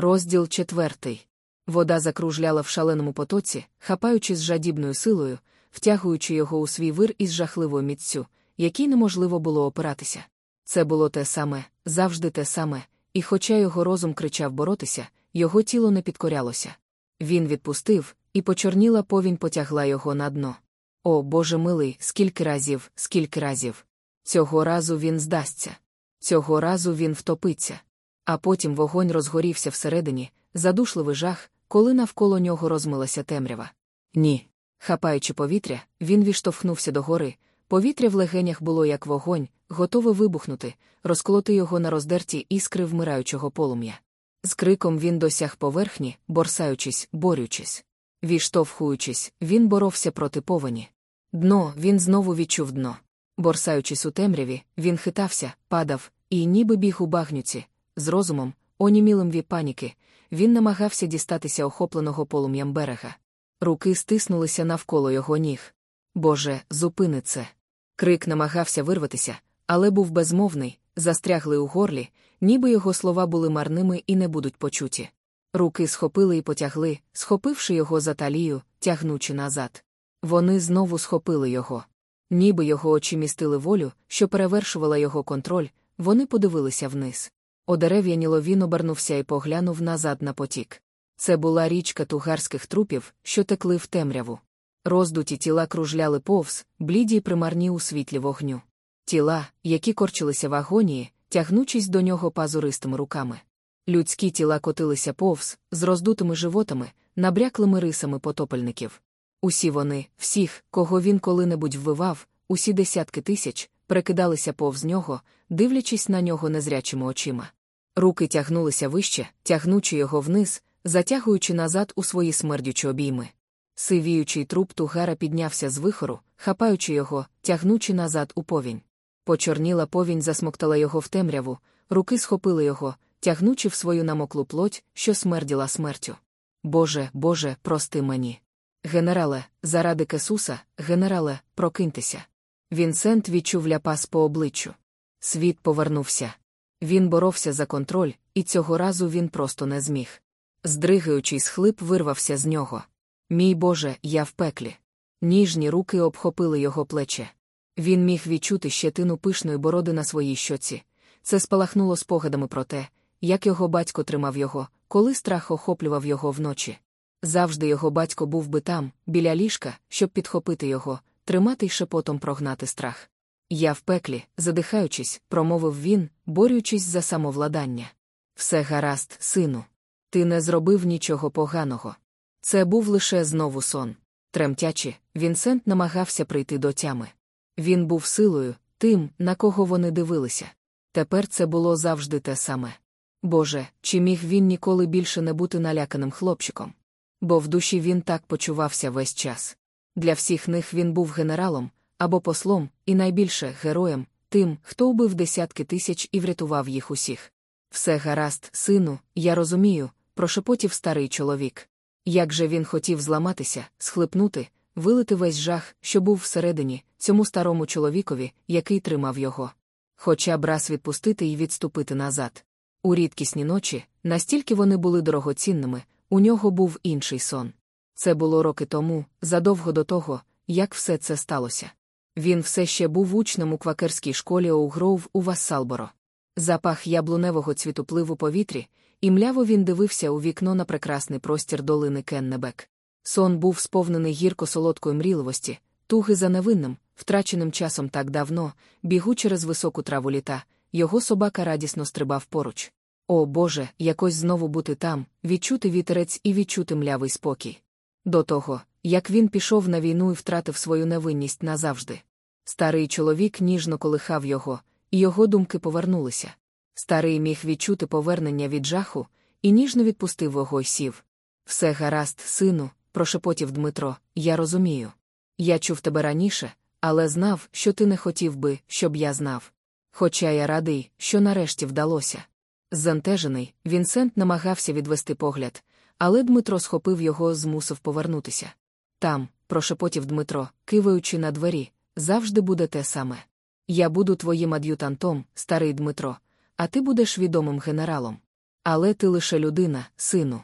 Розділ четвертий. Вода закружляла в шаленому потоці, хапаючи з жадібною силою, втягуючи його у свій вир із жахливою міццю, якій неможливо було опиратися. Це було те саме, завжди те саме, і хоча його розум кричав боротися, його тіло не підкорялося. Він відпустив, і почорніла повінь потягла його на дно. О, Боже милий, скільки разів, скільки разів. Цього разу він здасться. Цього разу він втопиться. А потім вогонь розгорівся всередині, задушливий жах, коли навколо нього розмилася темрява. Ні. Хапаючи повітря, він відштовхнувся до гори. Повітря в легенях було як вогонь, готове вибухнути, розколоти його на роздерті іскри вмираючого полум'я. З криком він досяг поверхні, борсаючись, борючись. Віштовхуючись, він боровся проти повені. Дно він знову відчув дно. Борсаючись у темряві, він хитався, падав, і ніби біг у багнюці, з розумом, онімілим від паніки, він намагався дістатися охопленого полум'ям берега. Руки стиснулися навколо його ніг. Боже, зупини це. Крик намагався вирватися, але був безмовний, застрягли у горлі, ніби його слова були марними і не будуть почуті. Руки схопили і потягли, схопивши його за талію, тягнучи назад. Вони знову схопили його. Ніби його очі містили волю, що перевершувала його контроль, вони подивилися вниз. Одерев'яніло він обернувся і поглянув назад на потік. Це була річка тугарських трупів, що текли в темряву. Роздуті тіла кружляли повз, бліді й примарні у світлі вогню. Тіла, які корчилися в агонії, тягнучись до нього пазуристими руками. Людські тіла котилися повз, з роздутими животами, набряклими рисами потопельників. Усі вони, всіх, кого він коли-небудь вбивав, усі десятки тисяч, прикидалися повз нього, дивлячись на нього незрячими очима. Руки тягнулися вище, тягнучи його вниз, затягуючи назад у свої смердючі обійми. Сивіючий труп тугара піднявся з вихору, хапаючи його, тягнучи назад у повінь. Почорніла повінь засмоктала його в темряву, руки схопили його, тягнучи в свою намоклу плоть, що смерділа смертю. Боже, Боже, прости мені. Генерале, заради Кесуса, генерале, прокиньтеся. Вінсент відчув ляпас по обличчю. Світ повернувся. Він боровся за контроль, і цього разу він просто не зміг. Здригаючий схлип вирвався з нього. Мій Боже, я в пеклі. Ніжні руки обхопили його плече. Він міг відчути щетину пишної бороди на своїй щоці. Це спалахнуло спогадами про те, як його батько тримав його, коли страх охоплював його вночі. Завжди його батько був би там, біля ліжка, щоб підхопити його, тримати й шепотом прогнати страх. Я в пеклі, задихаючись, промовив він, борючись за самовладання. Все гаразд, сину. Ти не зробив нічого поганого. Це був лише знову сон. Тремтячи, Вінсент намагався прийти до тями. Він був силою, тим, на кого вони дивилися. Тепер це було завжди те саме. Боже, чи міг він ніколи більше не бути наляканим хлопчиком? Бо в душі він так почувався весь час. Для всіх них він був генералом або послом, і найбільше героєм, тим, хто убив десятки тисяч і врятував їх усіх. Все гаразд, сину, я розумію, прошепотів старий чоловік. Як же він хотів зламатися, схлипнути, вилити весь жах, що був всередині, цьому старому чоловікові, який тримав його. Хоча б раз відпустити і відступити назад. У рідкісні ночі, настільки вони були дорогоцінними, у нього був інший сон. Це було роки тому, задовго до того, як все це сталося. Він все ще був учнем у квакерській школі Оугроув у Вассалборо. Запах яблуневого цвіту плив у повітрі, і мляво він дивився у вікно на прекрасний простір долини Кеннебек. Сон був сповнений гірко солодкої мріливості, туги за невинним, втраченим часом так давно, бігу через високу траву літа, його собака радісно стрибав поруч. О Боже, якось знову бути там, відчути вітерець і відчути млявий спокій. До того, як він пішов на війну і втратив свою невинність назавжди. Старий чоловік ніжно колихав його, і його думки повернулися. Старий міг відчути повернення від жаху і ніжно відпустив його й сів. Все гаразд, сину, прошепотів Дмитро, я розумію. Я чув тебе раніше, але знав, що ти не хотів би, щоб я знав. Хоча я радий, що нарешті вдалося. Зантежений, Вінсент намагався відвести погляд, але Дмитро схопив його, змусив повернутися. Там, прошепотів Дмитро, киваючи на двері, завжди буде те саме. Я буду твоїм ад'ютантом, старий Дмитро, а ти будеш відомим генералом. Але ти лише людина, сину.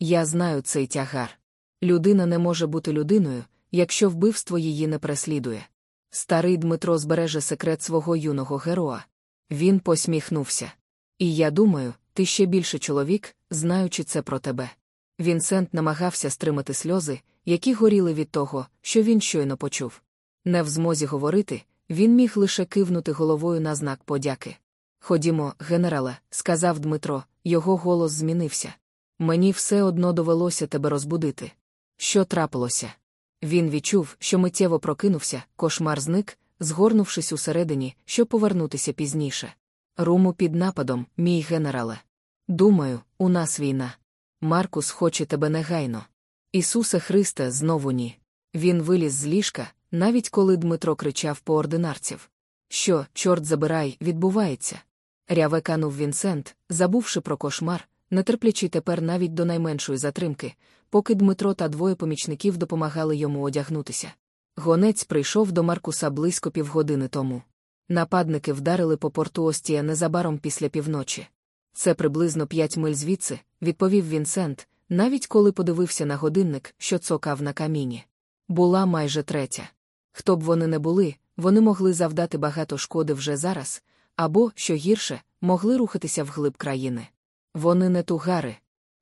Я знаю цей тягар. Людина не може бути людиною, якщо вбивство її не преслідує. Старий Дмитро збереже секрет свого юного героя. Він посміхнувся. І я думаю, ти ще більше чоловік, знаючи це про тебе. Вінсент намагався стримати сльози, які горіли від того, що він щойно почув. Не в змозі говорити, він міг лише кивнути головою на знак подяки. Ходімо, генерале, сказав Дмитро, його голос змінився. Мені все одно довелося тебе розбудити. Що трапилося? Він відчув, що миттєво прокинувся, кошмар зник, згорнувшись усередині, щоб повернутися пізніше. Руму під нападом, мій генерале. Думаю, у нас війна. Маркус хоче тебе негайно. Ісусе Христе, знову ні. Він виліз з ліжка, навіть коли Дмитро кричав по ординарців. Що, чорт забирай, відбувається? Ряве канув Вінсент, забувши про кошмар, нетерплячи тепер навіть до найменшої затримки, поки Дмитро та двоє помічників допомагали йому одягнутися. Гонець прийшов до Маркуса близько півгодини тому. Нападники вдарили по порту Остія незабаром після півночі. Це приблизно п'ять миль звідси, відповів Вінсент, навіть коли подивився на годинник, що цокав на каміні. Була майже третя. Хто б вони не були, вони могли завдати багато шкоди вже зараз, або, що гірше, могли рухатися вглиб країни. Вони не тугари.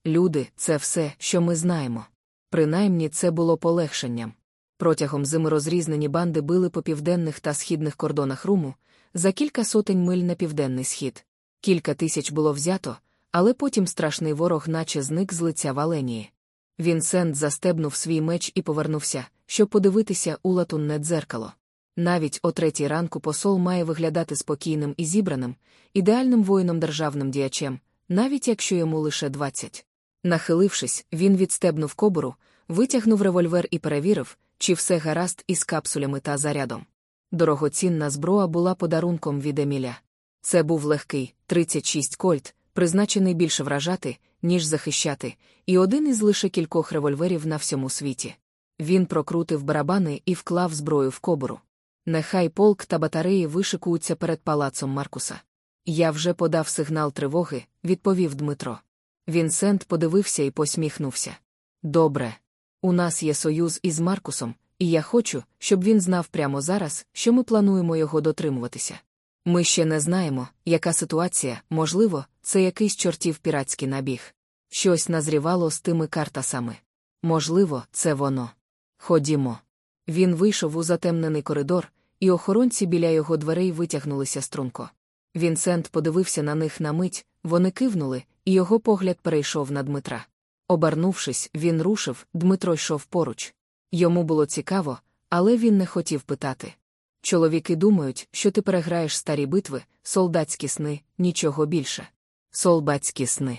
Люди це все, що ми знаємо. Принаймні це було полегшенням. Протягом зими розрізнені банди били по південних та східних кордонах Руму, за кілька сотень миль на південний схід. Кілька тисяч було взято, але потім страшний ворог наче зник з лиця Валенії. Вінсент застебнув свій меч і повернувся, щоб подивитися у латунне дзеркало. Навіть о третій ранку посол має виглядати спокійним і зібраним, ідеальним воїном державним діячем, навіть якщо йому лише двадцять. Нахилившись, він відстебнув кобуру, витягнув револьвер і перевірив, чи все гаразд із капсулями та зарядом. Дорогоцінна зброя була подарунком від Еміля. Це був легкий 36 кольт, призначений більше вражати, ніж захищати, і один із лише кількох револьверів на всьому світі. Він прокрутив барабани і вклав зброю в кобуру. Нехай полк та батареї вишикуються перед палацом Маркуса. Я вже подав сигнал тривоги, відповів Дмитро. Вінсент подивився і посміхнувся. Добре. У нас є союз із Маркусом, і я хочу, щоб він знав прямо зараз, що ми плануємо його дотримуватися. Ми ще не знаємо, яка ситуація, можливо, це якийсь чортів піратський набіг. Щось назрівало з тими картасами. Можливо, це воно. Ходімо. Він вийшов у затемнений коридор, і охоронці біля його дверей витягнулися струнко. Вінсент подивився на них на мить, вони кивнули, і його погляд перейшов на Дмитра. Обернувшись, він рушив, Дмитро йшов поруч. Йому було цікаво, але він не хотів питати. Чоловіки думають, що ти переграєш старі битви, солдатські сни, нічого більше. Солдатські сни.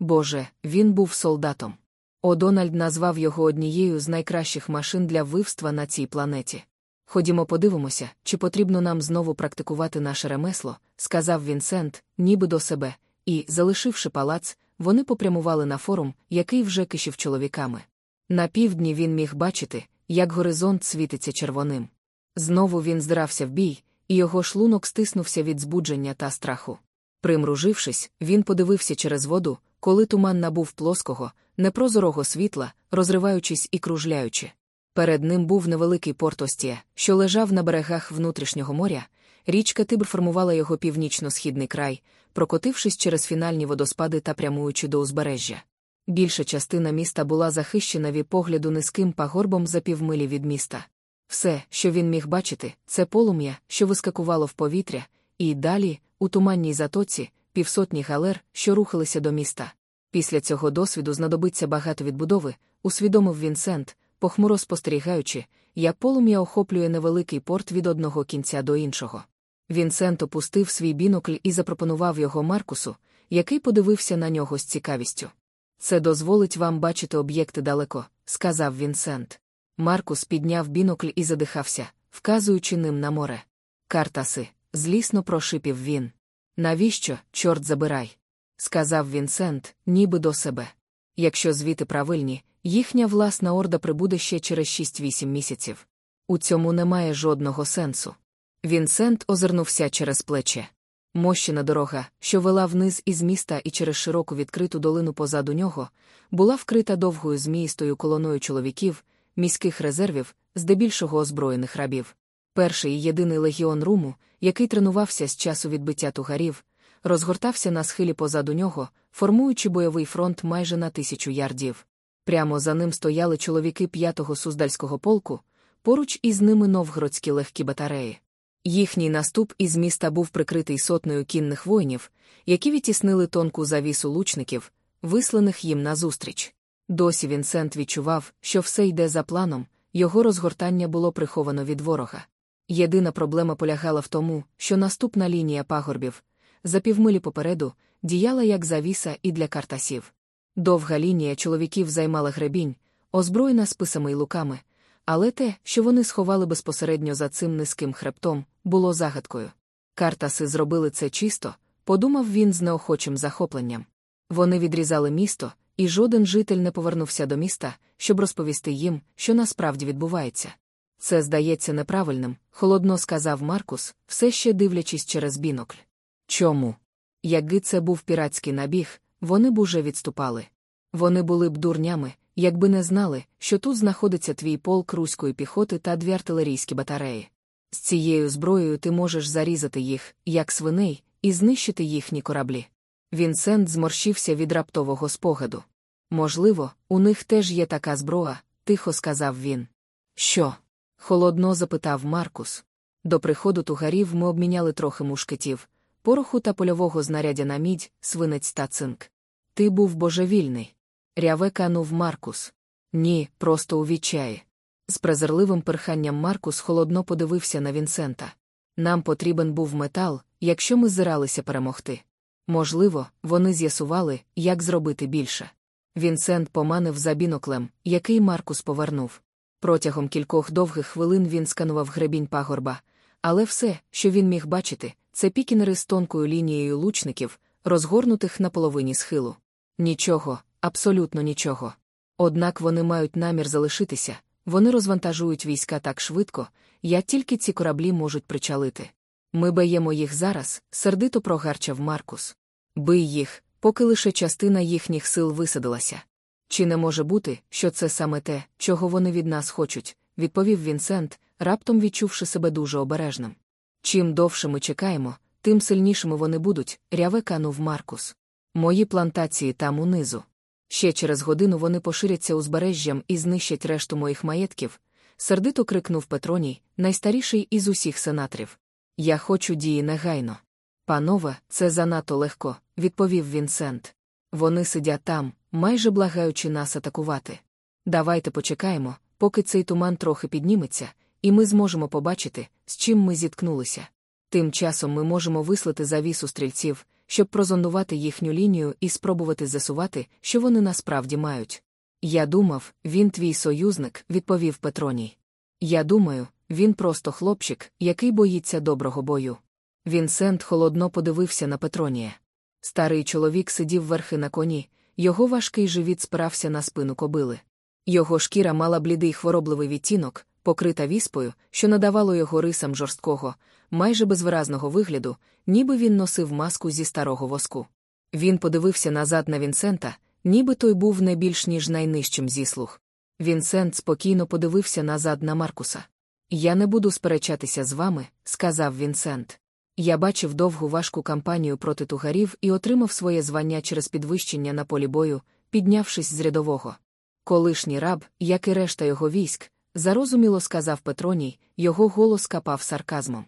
Боже, він був солдатом. Одональд назвав його однією з найкращих машин для вивства на цій планеті. Ходімо, подивимося, чи потрібно нам знову практикувати наше ремесло, сказав Вінсент, ніби до себе, і, залишивши палац, вони попрямували на форум, який вже кишів чоловіками. На півдні він міг бачити, як горизонт світиться червоним. Знову він здрався в бій, і його шлунок стиснувся від збудження та страху. Примружившись, він подивився через воду, коли туман набув плоского, непрозорого світла, розриваючись і кружляючи. Перед ним був невеликий порт Остія, що лежав на берегах внутрішнього моря. Річка Тибр формувала його північно-східний край, прокотившись через фінальні водоспади та прямуючи до узбережжя. Більша частина міста була захищена від погляду низьким пагорбом за півмилі від міста. Все, що він міг бачити, це полум'я, що вискакувало в повітря, і далі, у туманній затоці, півсотні галер, що рухалися до міста. Після цього досвіду знадобиться багато відбудови, усвідомив Вінсент, похмуро спостерігаючи, як полум'я охоплює невеликий порт від одного кінця до іншого. Вінсент опустив свій бінокль і запропонував його Маркусу, який подивився на нього з цікавістю. Це дозволить вам бачити об'єкти далеко, сказав Вінсент. Маркус підняв бінокль і задихався, вказуючи ним на море. Картаси, злісно прошипів він. Навіщо, чорт забирай? сказав Вінсент, ніби до себе. Якщо звіти правильні, їхня власна орда прибуде ще через 6-8 місяців. У цьому немає жодного сенсу. Вінсент озирнувся через плече. Мощена дорога, що вела вниз із міста і через широку відкриту долину позаду нього, була вкрита довгою зміїстою колоною чоловіків, міських резервів, здебільшого озброєних рабів. Перший і єдиний легіон Руму, який тренувався з часу відбиття тугарів, розгортався на схилі позаду нього, формуючи бойовий фронт майже на тисячу ярдів. Прямо за ним стояли чоловіки п'ятого суздальського полку, поруч із ними новгородські легкі батареї. Їхній наступ із міста був прикритий сотнею кінних воїнів, які відтіснили тонку завісу лучників, висланих їм назустріч. Досі Вінсент відчував, що все йде за планом, його розгортання було приховано від ворога. Єдина проблема полягала в тому, що наступна лінія пагорбів, за півмилі попереду, діяла як завіса і для картасів. Довга лінія чоловіків займала гребінь, озброєна списами й луками, але те, що вони сховали безпосередньо за цим низьким хребтом, було загадкою. Картаси зробили це чисто, подумав він з неохочим захопленням. Вони відрізали місто, і жоден житель не повернувся до міста, щоб розповісти їм, що насправді відбувається. Це здається неправильним, холодно сказав Маркус, все ще дивлячись через бінокль. Чому? Якби це був піратський набіг, вони б уже відступали. Вони були б дурнями, якби не знали, що тут знаходиться твій полк руської піхоти та дві артилерійські батареї. З цією зброєю ти можеш зарізати їх, як свиней, і знищити їхні кораблі. Вінсент зморщився від раптового спогаду. Можливо, у них теж є така зброя, тихо сказав він. Що? холодно запитав Маркус. До приходу тугарів ми обміняли трохи мушкетів, пороху та польового знарядя на мідь, свинець та цинк. Ти був божевільний. Ряве канув Маркус. Ні, просто у. З презирливим перханням Маркус холодно подивився на Вінсента. Нам потрібен був метал, якщо ми зиралися перемогти. Можливо, вони з'ясували, як зробити більше. Вінсент поманив за біноклем, який Маркус повернув. Протягом кількох довгих хвилин він сканував гребінь пагорба, але все, що він міг бачити, це пікінери з тонкою лінією лучників, розгорнутих на половині схилу. Нічого, абсолютно нічого. Однак вони мають намір залишитися, вони розвантажують війська так швидко, як тільки ці кораблі можуть причалити. Ми баємо їх зараз, сердито прогарчав Маркус. Бий їх, поки лише частина їхніх сил висадилася. Чи не може бути, що це саме те, чого вони від нас хочуть, відповів Вінсент, раптом відчувши себе дуже обережним. Чим довше ми чекаємо, тим сильнішими вони будуть, ряве канув Маркус. Мої плантації там унизу. Ще через годину вони поширяться узбережжям і знищать решту моїх маєтків, сердито крикнув Петроній, найстаріший із усіх сенаторів. Я хочу дії негайно. Панове, це занадто легко, відповів Вінсент. Вони сидять там, майже благаючи нас атакувати. Давайте почекаємо, поки цей туман трохи підніметься, і ми зможемо побачити, з чим ми зіткнулися. Тим часом ми можемо вислати завісу стрільців, щоб прозондувати їхню лінію і спробувати засувати, що вони насправді мають. Я думав, він твій союзник, відповів Петроній. Я думаю, він просто хлопчик, який боїться доброго бою. Вінсент холодно подивився на Петронія. Старий чоловік сидів верхи на коні, його важкий живіт спирався на спину кобили. Його шкіра мала блідий хворобливий відтінок, покрита віспою, що надавало його рисам жорсткого, майже безвиразного вигляду, ніби він носив маску зі старого воску. Він подивився назад на Вінсента, ніби той був не більш ніж найнижчим зіслух. Вінсент спокійно подивився назад на Маркуса. Я не буду сперечатися з вами, сказав Вінсент. Я бачив довгу важку кампанію проти тугарів і отримав своє звання через підвищення на полі бою, піднявшись з рядового. Колишній раб, як і решта його військ, зарозуміло сказав Петроній, його голос капав сарказмом.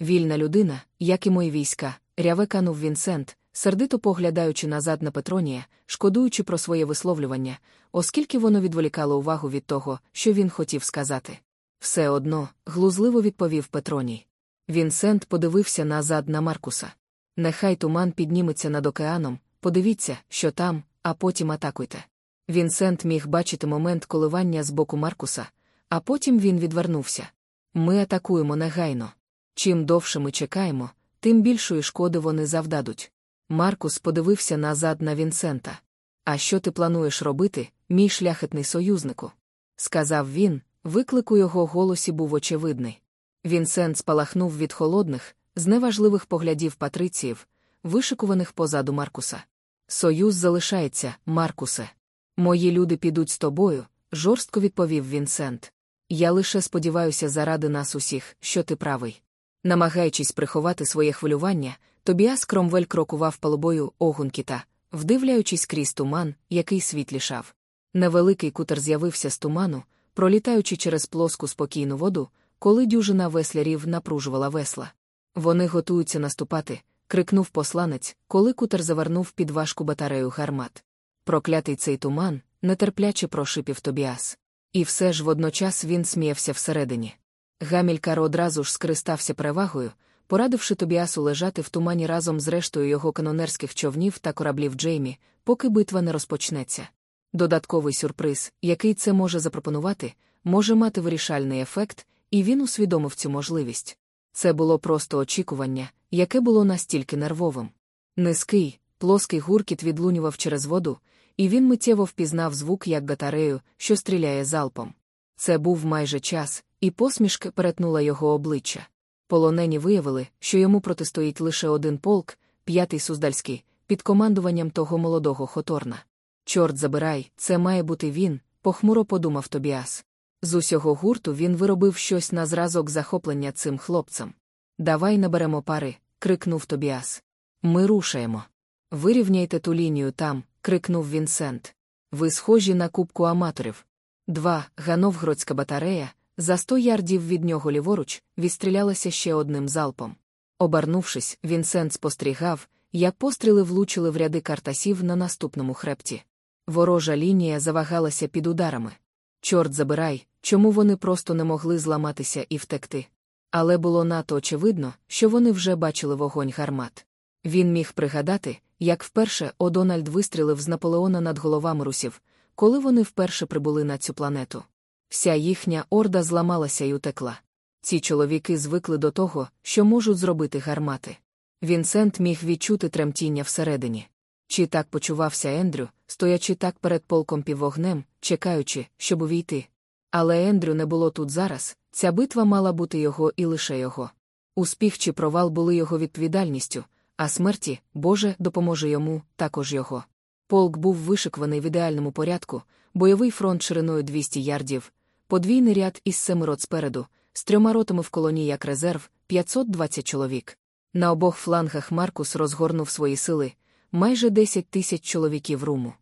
Вільна людина, як і мої війська, ряве канув Вінсент, сердито поглядаючи назад на Петронія, шкодуючи про своє висловлювання, оскільки воно відволікало увагу від того, що він хотів сказати. Все одно, глузливо відповів Петроній. Вінсент подивився назад на Маркуса. Нехай туман підніметься над океаном, подивіться, що там, а потім атакуйте. Вінсент міг бачити момент коливання з боку Маркуса, а потім він відвернувся. Ми атакуємо негайно. Чим довше ми чекаємо, тим більшої шкоди вони завдадуть. Маркус подивився назад на Вінсента. А що ти плануєш робити, мій шляхетний союзнику? сказав він, виклик у його голосі був очевидний. Вінсент спалахнув від холодних, з неважливих поглядів патриціїв, вишикуваних позаду Маркуса. Союз залишається, Маркусе. Мої люди підуть з тобою, жорстко відповів Вінсент. Я лише сподіваюся заради нас усіх, що ти правий. Намагаючись приховати своє хвилювання, Тобіас Кромвель крокував палубою огун кита, вдивляючись крізь туман, який світлішав. Невеликий кутер з'явився з туману, пролітаючи через плоску спокійну воду, коли дюжина веслярів напружувала весла. Вони готуються наступати, крикнув посланець, коли кутер завернув під важку батарею гармат. Проклятий цей туман, нетерпляче прошипів Тобіас. І все ж водночас він сміявся всередині. Гамількар одразу ж скористався перевагою, порадивши Тобіасу лежати в тумані разом з рештою його канонерських човнів та кораблів Джеймі, поки битва не розпочнеться. Додатковий сюрприз, який це може запропонувати, може мати вирішальний ефект, і він усвідомив цю можливість. Це було просто очікування, яке було настільки нервовим. Низький, плоский гуркіт відлунював через воду, і він миттєво впізнав звук як батарею, що стріляє залпом. Це був майже час, і посмішка перетнула його обличчя. Полонені виявили, що йому протистоїть лише один полк, п'ятий суздальський, під командуванням того молодого хоторна. Чорт забирай, це має бути він, похмуро подумав Тобіас. З усього гурту він виробив щось на зразок захоплення цим хлопцям. Давай наберемо пари, крикнув Тобіас. Ми рушаємо. Вирівняйте ту лінію там, крикнув Вінсент. Ви схожі на кубку аматорів. Два. Гановгородська батарея, за сто ярдів від нього ліворуч, відстрілялася ще одним залпом. Обернувшись, Вінсент спостерігав, як постріли влучили в ряди картасів на наступному хребті. Ворожа лінія завагалася під ударами. Чорт забирай, чому вони просто не могли зламатися і втекти. Але було надто очевидно, що вони вже бачили вогонь гармат. Він міг пригадати, як вперше Одональд вистрілив з Наполеона над головами русів, коли вони вперше прибули на цю планету. Вся їхня орда зламалася і утекла. Ці чоловіки звикли до того, що можуть зробити гармати. Вінсент міг відчути тремтіння всередині. Чи так почувався Ендрю, стоячи так перед полком піввогнем, чекаючи, щоб увійти. Але Ендрю не було тут зараз, ця битва мала бути його і лише його. Успіх чи провал були його відповідальністю, а смерті, Боже, допоможе йому, також його. Полк був вишикуваний в ідеальному порядку, бойовий фронт шириною 200 ярдів, подвійний ряд із семи спереду, з трьома ротами в колоні як резерв, 520 чоловік. На обох флангах Маркус розгорнув свої сили, майже 10 тисяч чоловіків руму.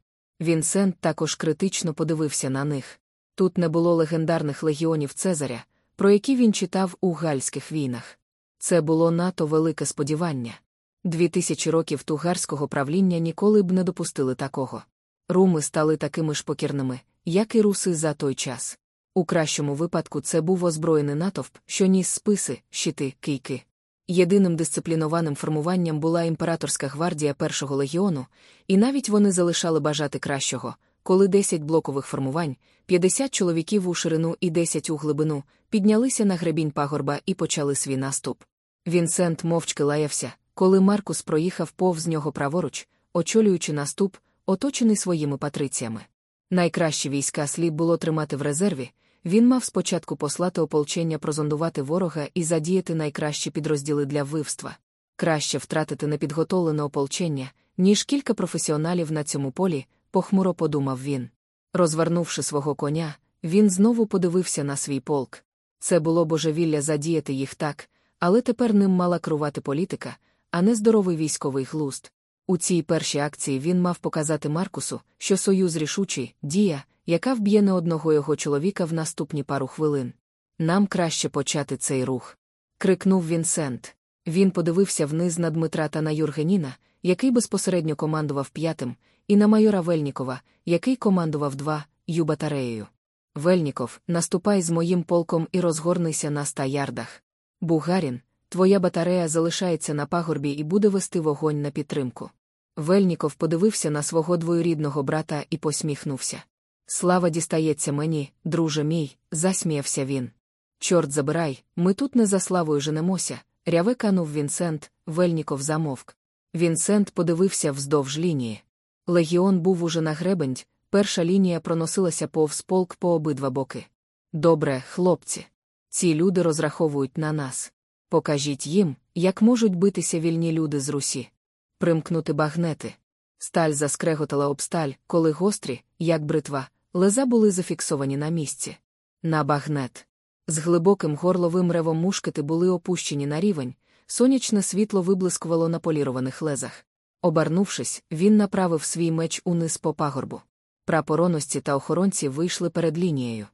Вінсент також критично подивився на них. Тут не було легендарних легіонів Цезаря, про які він читав у гальських війнах. Це було надто велике сподівання. Дві тисячі років тугарського правління ніколи б не допустили такого. Руми стали такими ж покірними, як і руси за той час. У кращому випадку це був озброєний натовп, що ніс списи, щити, кийки. Єдиним дисциплінованим формуванням була імператорська гвардія першого легіону, і навіть вони залишали бажати кращого, коли 10 блокових формувань, 50 чоловіків у ширину і 10 у глибину, піднялися на гребінь пагорба і почали свій наступ. Вінсент мовчки лаявся, коли Маркус проїхав повз нього праворуч, очолюючи наступ, оточений своїми патриціями. Найкращі війська слід було тримати в резерві. Він мав спочатку послати ополчення прозондувати ворога і задіяти найкращі підрозділи для вивства. Краще втратити непідготовлене ополчення, ніж кілька професіоналів на цьому полі, похмуро подумав він. Розвернувши свого коня, він знову подивився на свій полк. Це було божевілля задіяти їх так, але тепер ним мала керувати політика, а не здоровий військовий глузд. У цій першій акції він мав показати Маркусу, що союз рішучий, дія, яка вб'є не одного його чоловіка в наступні пару хвилин. Нам краще почати цей рух. крикнув Вінсент. Він подивився вниз на Дмитра та на Юргеніна, який безпосередньо командував п'ятим, і на майора Вельнікова, який командував два ю батареєю. Вельніков, наступай з моїм полком і розгорнися на ста ярдах. Бугарін, твоя батарея залишається на пагорбі і буде вести вогонь на підтримку. Вельніков подивився на свого двоюрідного брата і посміхнувся. Слава дістається мені, друже мій, засміявся він. Чорт забирай, ми тут не за славою женемося, ряве канув Вінсент, Вельніков замовк. Вінсент подивився вздовж лінії. Легіон був уже на гребень, перша лінія проносилася повз полк по обидва боки. Добре, хлопці. Ці люди розраховують на нас. Покажіть їм, як можуть битися вільні люди з русі. Примкнути багнети. Сталь заскреготала об сталь, коли гострі, як бритва, леза були зафіксовані на місці. На багнет. З глибоким горловим ревом мушкети були опущені на рівень, сонячне світло виблискувало на полірованих лезах. Обернувшись, він направив свій меч униз по пагорбу. Прапороності та охоронці вийшли перед лінією.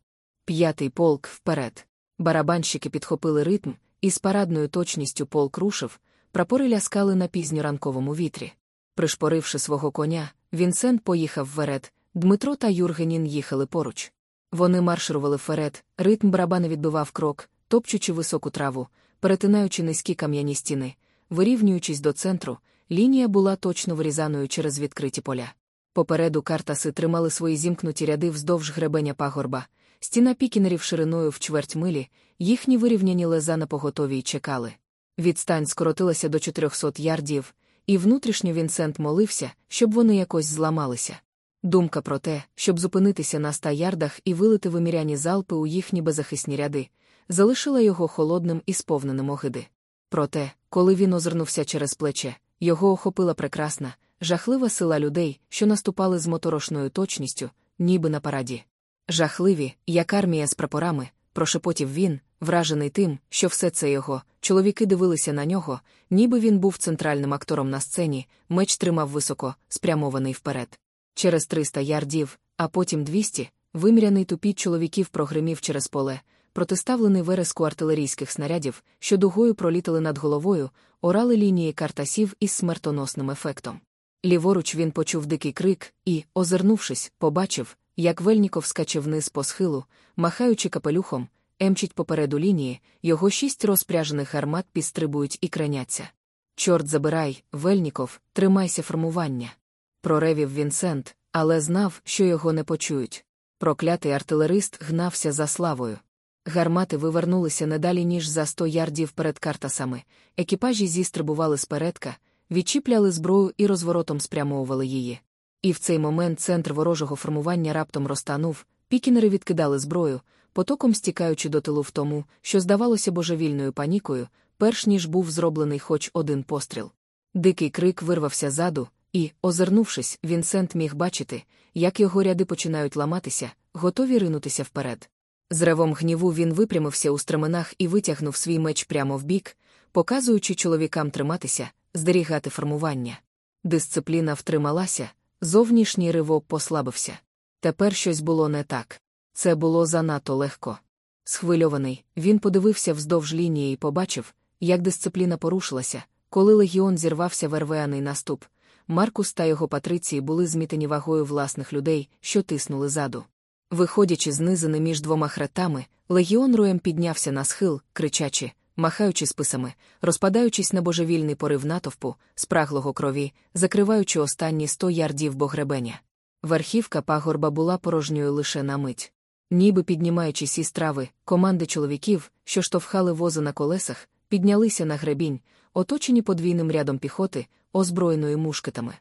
П'ятий полк вперед. Барабанщики підхопили ритм, і з парадною точністю полк рушив, прапори ляскали на пізньоранковому вітрі. Пришпоривши свого коня, Вінсент поїхав вперед, Дмитро та Юргенін їхали поруч. Вони марширували вперед, ритм барабана відбивав крок, топчучи високу траву, перетинаючи низькі кам'яні стіни, вирівнюючись до центру, лінія була точно вирізаною через відкриті поля. Попереду картаси тримали свої зімкнуті ряди вздовж гребеня пагорба, стіна пікінерів шириною в чверть милі, їхні вирівняні леза на поготові чекали. Відстань скоротилася до 400 ярдів, і внутрішньо Вінсент молився, щоб вони якось зламалися. Думка про те, щоб зупинитися на ста ярдах і вилити виміряні залпи у їхні беззахисні ряди, залишила його холодним і сповненим огиди. Проте, коли він озирнувся через плече, його охопила прекрасна, жахлива сила людей, що наступали з моторошною точністю, ніби на параді. Жахливі, як армія з прапорами, прошепотів він, вражений тим, що все це його, чоловіки дивилися на нього, ніби він був центральним актором на сцені, меч тримав високо, спрямований вперед. Через 300 ярдів, а потім 200, виміряний тупіт чоловіків прогримів через поле, протиставлений вереску артилерійських снарядів, що дугою пролітали над головою, орали лінії картасів із смертоносним ефектом. Ліворуч він почув дикий крик і, озирнувшись, побачив, як Вельніков скаче вниз по схилу, махаючи капелюхом, емчить попереду лінії, його шість розпряжених гармат підстрибують і краняться. Чорт забирай, Вельніков, тримайся формування. Проревів Вінсент, але знав, що його не почують. Проклятий артилерист гнався за славою. Гармати вивернулися не далі, ніж за сто ярдів перед картасами, екіпажі зістрибували спередка, відчіпляли зброю і розворотом спрямовували її. І в цей момент центр ворожого формування раптом розтанув, пікінери відкидали зброю, потоком стікаючи до тилу в тому, що здавалося божевільною панікою, перш ніж був зроблений хоч один постріл. Дикий крик вирвався ззаду, і, озирнувшись, Вінсент міг бачити, як його ряди починають ламатися, готові ринутися вперед. З ревом гніву він випрямився у стременах і витягнув свій меч прямо в бік, показуючи чоловікам триматися, здерігати формування. Дисципліна втрималася, зовнішній ривок послабився. Тепер щось було не так. Це було занадто легко. Схвильований, він подивився вздовж лінії і побачив, як дисципліна порушилася, коли легіон зірвався в рвеаний наступ. Маркус та його патриції були змітені вагою власних людей, що тиснули заду. Виходячи з низини між двома хребтами, легіон роєм піднявся на схил, кричачи, махаючи списами, розпадаючись на божевільний порив натовпу, спраглого крові, закриваючи останні сто ярдів богребеня. Верхівка пагорба була порожньою лише на мить. Ніби піднімаючись із трави, команди чоловіків, що штовхали вози на колесах, піднялися на гребінь, оточені подвійним рядом піхоти, озброєною мушкетами.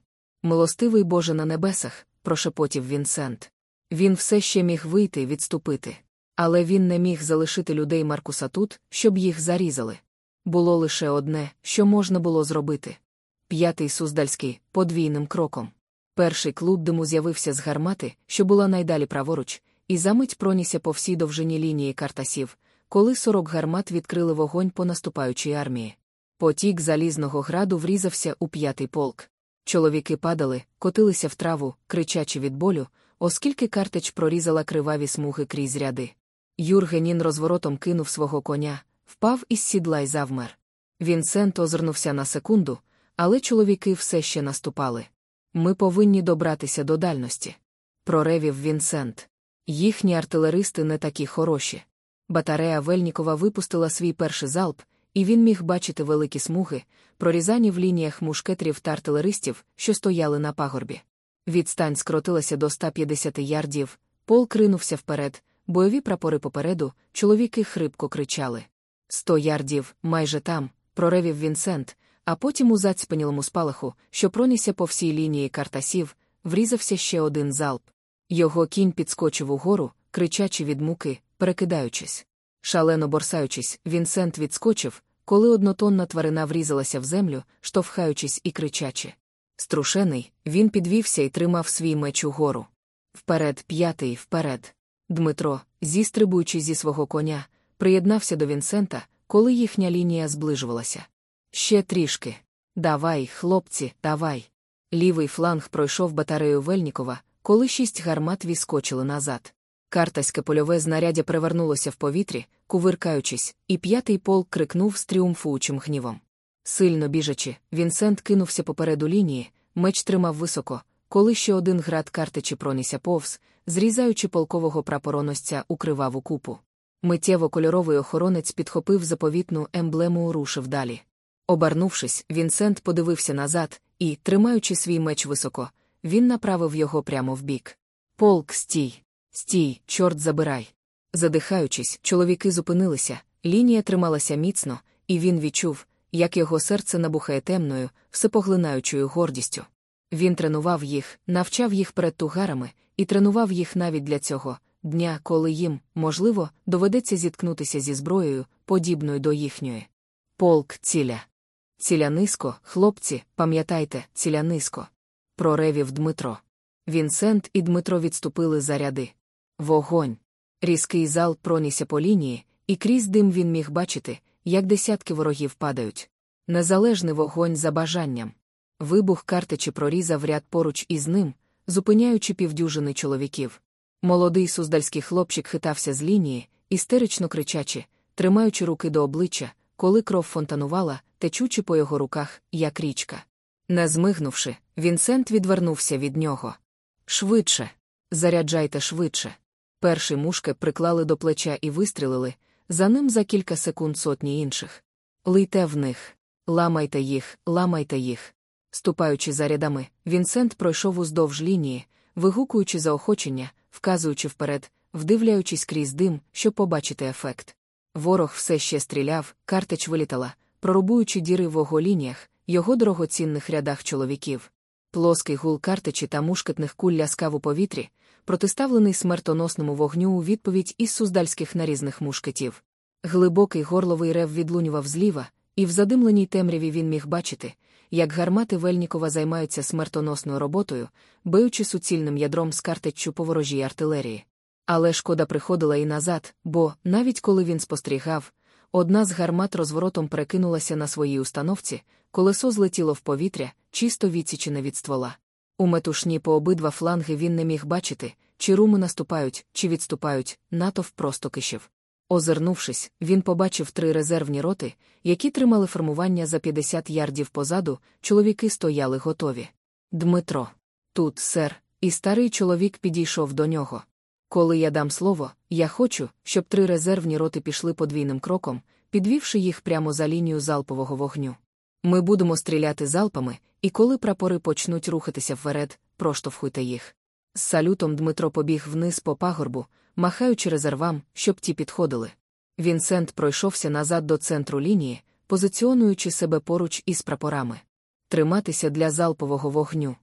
Милостивий Боже на небесах, прошепотів Вінсент. Він все ще міг вийти і відступити. Але він не міг залишити людей Маркуса тут, щоб їх зарізали. Було лише одне, що можна було зробити. П'ятий суздальський подвійним кроком. Перший клуб диму з'явився з гармати, що була найдалі праворуч, і замить пронісся по всій довжині лінії картасів, коли сорок гармат відкрили вогонь по наступаючій армії. Потік залізного граду врізався у п'ятий полк. Чоловіки падали, котилися в траву, кричачи від болю, оскільки картеч прорізала криваві смуги крізь ряди. Юргенін розворотом кинув свого коня, впав із сідла й завмер. Вінсент озирнувся на секунду, але чоловіки все ще наступали. Ми повинні добратися до дальності. Проревів Вінсент. Їхні артилеристи не такі хороші. Батарея Вельнікова випустила свій перший залп, і він міг бачити великі смуги, прорізані в лініях мушкетрів та артилеристів, що стояли на пагорбі. Відстань скротилася до 150 ярдів, полк ринувся вперед, бойові прапори попереду, чоловіки хрипко кричали. Сто ярдів, майже там, проревів Вінсент, а потім у зацьпанілому спалаху, що пронісся по всій лінії картасів, врізався ще один залп. Його кінь підскочив угору, кричачи від муки, перекидаючись. Шалено борсаючись, Вінсент відскочив, коли однотонна тварина врізалася в землю, штовхаючись і кричачи. Струшений, він підвівся і тримав свій меч угору. Вперед, п'ятий, вперед. Дмитро, зістрибуючи зі свого коня, приєднався до Вінсента, коли їхня лінія зближувалася. Ще трішки. Давай, хлопці, давай. Лівий фланг пройшов батарею Вельнікова, коли шість гармат віскочили назад. Картаське польове знаряддя перевернулося в повітрі, кувиркаючись, і п'ятий полк крикнув з тріумфуючим гнівом. Сильно біжачи, Вінсент кинувся попереду лінії, меч тримав високо, коли ще один град картичі пронісся повз, зрізаючи полкового прапороносця у криваву купу. Миттєво кольоровий охоронець підхопив заповітну емблему рушив далі. Обернувшись, Вінсент подивився назад і, тримаючи свій меч високо, він направив його прямо в бік. Полк, стій, стій, чорт забирай. Задихаючись, чоловіки зупинилися, лінія трималася міцно, і він відчув, як його серце набухає темною, всепоглинаючою гордістю. Він тренував їх, навчав їх перед тугарами, і тренував їх навіть для цього дня, коли їм, можливо, доведеться зіткнутися зі зброєю, подібною до їхньої. Полк ціля. Ціля низько, хлопці, пам'ятайте, ціля низько. Проревів Дмитро. Вінсент і Дмитро відступили за ряди. Вогонь. Різкий зал пронісся по лінії, і крізь дим він міг бачити, як десятки ворогів падають. Незалежний вогонь за бажанням. Вибух картичі прорізав ряд поруч із ним, зупиняючи півдюжини чоловіків. Молодий суздальський хлопчик хитався з лінії, істерично кричачи, тримаючи руки до обличчя, коли кров фонтанувала, течучи по його руках, як річка. Не змигнувши, Вінсент відвернувся від нього. Швидше. Заряджайте швидше. Перший мушки приклали до плеча і вистрілили, за ним за кілька секунд сотні інших. Лийте в них, ламайте їх, ламайте їх. Ступаючи за рядами, Вінсент пройшов уздовж лінії, вигукуючи заохочення, вказуючи вперед, вдивляючись крізь дим, щоб побачити ефект. Ворог все ще стріляв, картич вилітала, прорубуючи діри в його лініях, його дорогоцінних рядах чоловіків. Плоский гул картичі та мушкетних куль ляскав у повітрі, протиставлений смертоносному вогню у відповідь із суздальських нарізних мушкетів. Глибокий горловий рев відлунював зліва, і в задимленій темряві він міг бачити, як гармати Вельнікова займаються смертоносною роботою, биючи суцільним ядром з картеччю по ворожій артилерії. Але шкода приходила і назад, бо, навіть коли він спостерігав, одна з гармат розворотом перекинулася на своїй установці, колесо злетіло в повітря, чисто відсічене від ствола. У метушні по обидва фланги він не міг бачити, чи руми наступають, чи відступають, натовп просто кишів. Озирнувшись, він побачив три резервні роти, які тримали формування за 50 ярдів позаду, чоловіки стояли готові. Дмитро. Тут, сер, і старий чоловік підійшов до нього. Коли я дам слово, я хочу, щоб три резервні роти пішли подвійним кроком, підвівши їх прямо за лінію залпового вогню. Ми будемо стріляти залпами, і коли прапори почнуть рухатися вперед, проштовхуйте їх. З салютом Дмитро побіг вниз по пагорбу, махаючи резервам, щоб ті підходили. Вінсент пройшовся назад до центру лінії, позиціонуючи себе поруч із прапорами. Триматися для залпового вогню.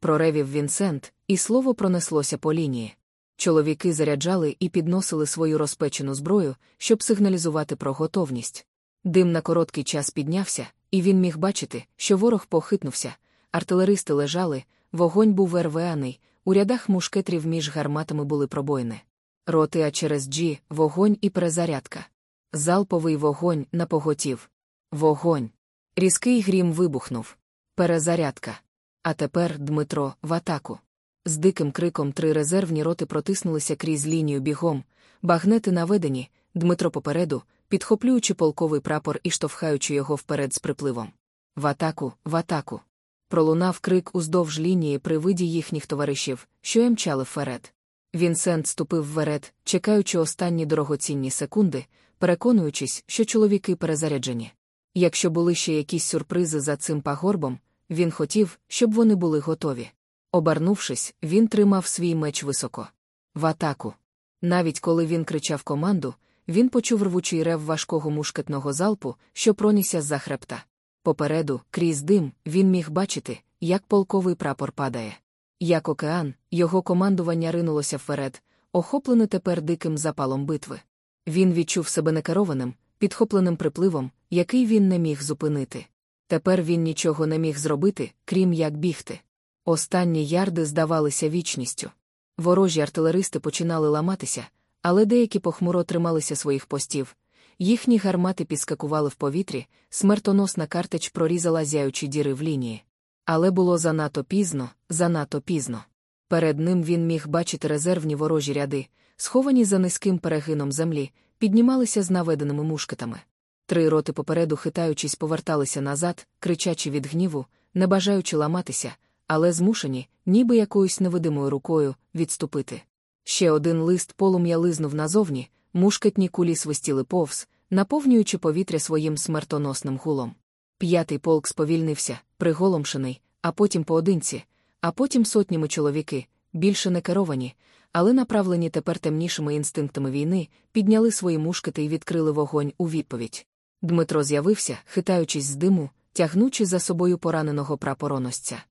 Проревів Вінсент, і слово пронеслося по лінії. Чоловіки заряджали і підносили свою розпечену зброю, щоб сигналізувати про готовність. Дим на короткий час піднявся, і він міг бачити, що ворог похитнувся, артилеристи лежали, вогонь був рваний, у рядах мушкетрів між гарматами були пробоїни. Роти а через Джі, вогонь і перезарядка. Залповий вогонь на поготів. Вогонь. Різкий грім вибухнув. Перезарядка. А тепер Дмитро в атаку. З диким криком три резервні роти протиснулися крізь лінію бігом, багнети наведені, Дмитро попереду, підхоплюючи полковий прапор і штовхаючи його вперед з припливом. В атаку, в атаку. Пролунав крик уздовж лінії при виді їхніх товаришів, що ямчали вперед. Вінсент ступив вперед, чекаючи останні дорогоцінні секунди, переконуючись, що чоловіки перезаряджені. Якщо були ще якісь сюрпризи за цим пагорбом, він хотів, щоб вони були готові. Обернувшись, він тримав свій меч високо. В атаку. Навіть коли він кричав команду, він почув рвучий рев важкого мушкетного залпу, що пронісся з-за хребта. Попереду, крізь дим, він міг бачити, як полковий прапор падає. Як океан, його командування ринулося вперед, охоплене тепер диким запалом битви. Він відчув себе некерованим, підхопленим припливом, який він не міг зупинити. Тепер він нічого не міг зробити, крім як бігти. Останні ярди здавалися вічністю. Ворожі артилеристи починали ламатися, але деякі похмуро трималися своїх постів. Їхні гармати підскакували в повітрі, смертоносна картеч прорізала зяючі діри в лінії. Але було занадто пізно, занадто пізно. Перед ним він міг бачити резервні ворожі ряди, сховані за низьким перегином землі, піднімалися з наведеними мушкетами. Три роти попереду, хитаючись, поверталися назад, кричачи від гніву, не бажаючи ламатися, але змушені, ніби якоюсь невидимою рукою, відступити. Ще один лист полум'я лизнув назовні, мушкетні кулі свистіли повз, наповнюючи повітря своїм смертоносним гулом. П'ятий полк сповільнився, приголомшений, а потім поодинці, а потім сотнями чоловіки, більше не керовані, але направлені тепер темнішими інстинктами війни, підняли свої мушкети і відкрили вогонь у відповідь. Дмитро з'явився, хитаючись з диму, тягнучи за собою пораненого прапороносця.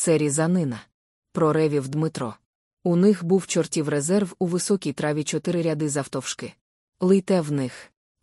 Це різанина. Проревів Дмитро. У них був чортів резерв у високій траві чотири ряди завтовшки. Лийте в них,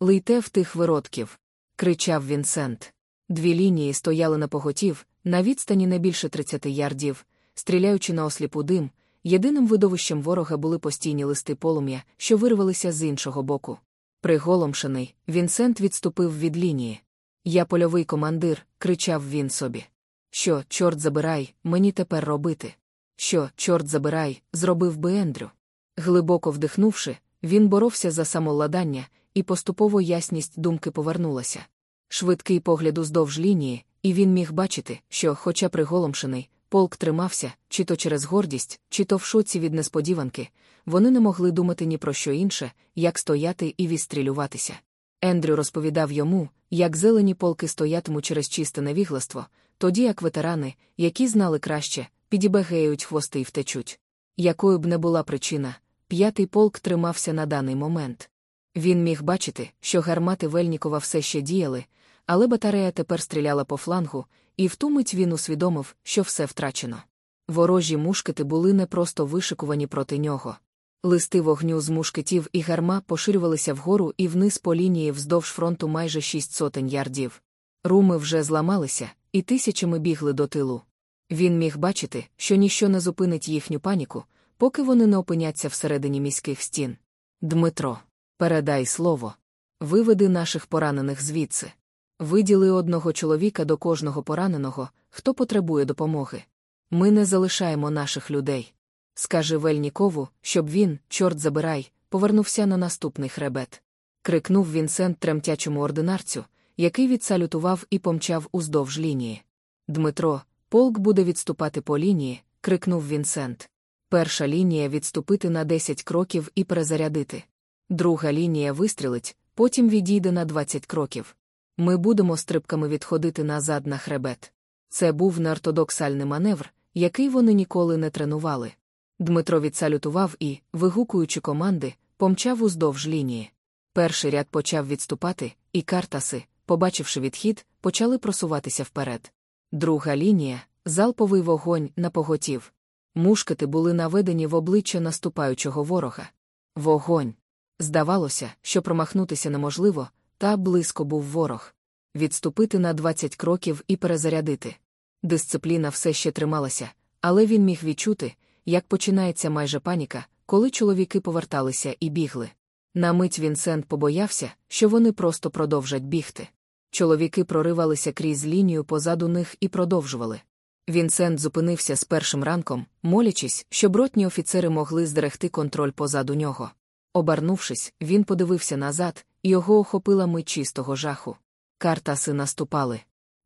лийте в тих виродків. кричав Вінсент. Дві лінії стояли на поготів, на відстані не більше 30 ярдів, стріляючи на осліпу дим. Єдиним видовищем ворога були постійні листи полум'я, що вирвалися з іншого боку. Приголомшений, Вінсент відступив від лінії. Я польовий командир, кричав він собі. Що, чорт забирай, мені тепер робити? Що, чорт забирай, зробив би Ендрю? Глибоко вдихнувши, він боровся за самовладання, і поступово ясність думки повернулася. Швидкий погляд уздовж лінії, і він міг бачити, що, хоча приголомшений, полк тримався, чи то через гордість, чи то в шоці від несподіванки, вони не могли думати ні про що інше, як стояти і відстрілюватися. Ендрю розповідав йому, як зелені полки стоятимуть через чисте невігластво, тоді як ветерани, які знали краще, підібегеють хвости і втечуть. Якою б не була причина, п'ятий полк тримався на даний момент. Він міг бачити, що гармати Вельнікова все ще діяли, але батарея тепер стріляла по флангу, і в ту мить він усвідомив, що все втрачено. Ворожі мушкети були не просто вишикувані проти нього. Листи вогню з мушкетів і гарма поширювалися вгору і вниз по лінії вздовж фронту майже шість сотень ярдів. Руми вже зламалися, і тисячами бігли до тилу. Він міг бачити, що ніщо не зупинить їхню паніку, поки вони не опиняться всередині міських стін. Дмитро, передай слово. Виведи наших поранених звідси. Виділи одного чоловіка до кожного пораненого, хто потребує допомоги. Ми не залишаємо наших людей. Скажи Вельнікову, щоб він, чорт забирай, повернувся на наступний хребет. Крикнув Вінсент тремтячому ординарцю, який відсалютував і помчав уздовж лінії. Дмитро, полк буде відступати по лінії, крикнув Вінсент. Перша лінія відступити на 10 кроків і перезарядити. Друга лінія вистрілить, потім відійде на 20 кроків. Ми будемо стрибками відходити назад на хребет. Це був неортодоксальний маневр, який вони ніколи не тренували. Дмитро відсалютував і, вигукуючи команди, помчав уздовж лінії. Перший ряд почав відступати, і картаси, побачивши відхід, почали просуватися вперед. Друга лінія залповий вогонь на поготів. Мушкети були наведені в обличчя наступаючого ворога. Вогонь. Здавалося, що промахнутися неможливо, та близько був ворог. Відступити на 20 кроків і перезарядити. Дисципліна все ще трималася, але він міг відчути, як починається майже паніка, коли чоловіки поверталися і бігли. На мить Вінсент побоявся, що вони просто продовжать бігти. Чоловіки проривалися крізь лінію позаду них і продовжували. Вінсент зупинився з першим ранком, молячись, щоб ротні офіцери могли здерегти контроль позаду нього. Обернувшись, він подивився назад, його охопила мить чистого жаху. Картаси наступали.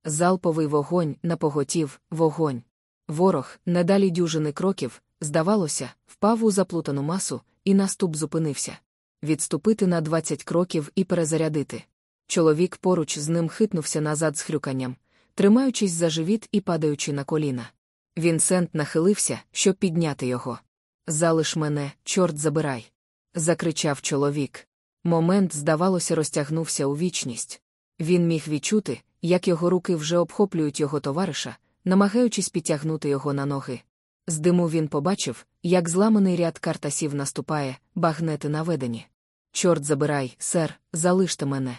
Залповий вогонь напоготів, вогонь. Ворог, недалі дюжини кроків, здавалося, впав у заплутану масу, і наступ зупинився. Відступити на 20 кроків і перезарядити. Чоловік поруч з ним хитнувся назад з хрюканням, тримаючись за живіт і падаючи на коліна. Вінсент нахилився, щоб підняти його. Залиш мене, чорт забирай. закричав чоловік. Момент, здавалося, розтягнувся у вічність. Він міг відчути, як його руки вже обхоплюють його товариша, намагаючись підтягнути його на ноги. З диму він побачив, як зламаний ряд картасів наступає, багнети наведені. Чорт забирай, сер, залиште мене.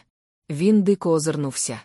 Він дико озирнувся.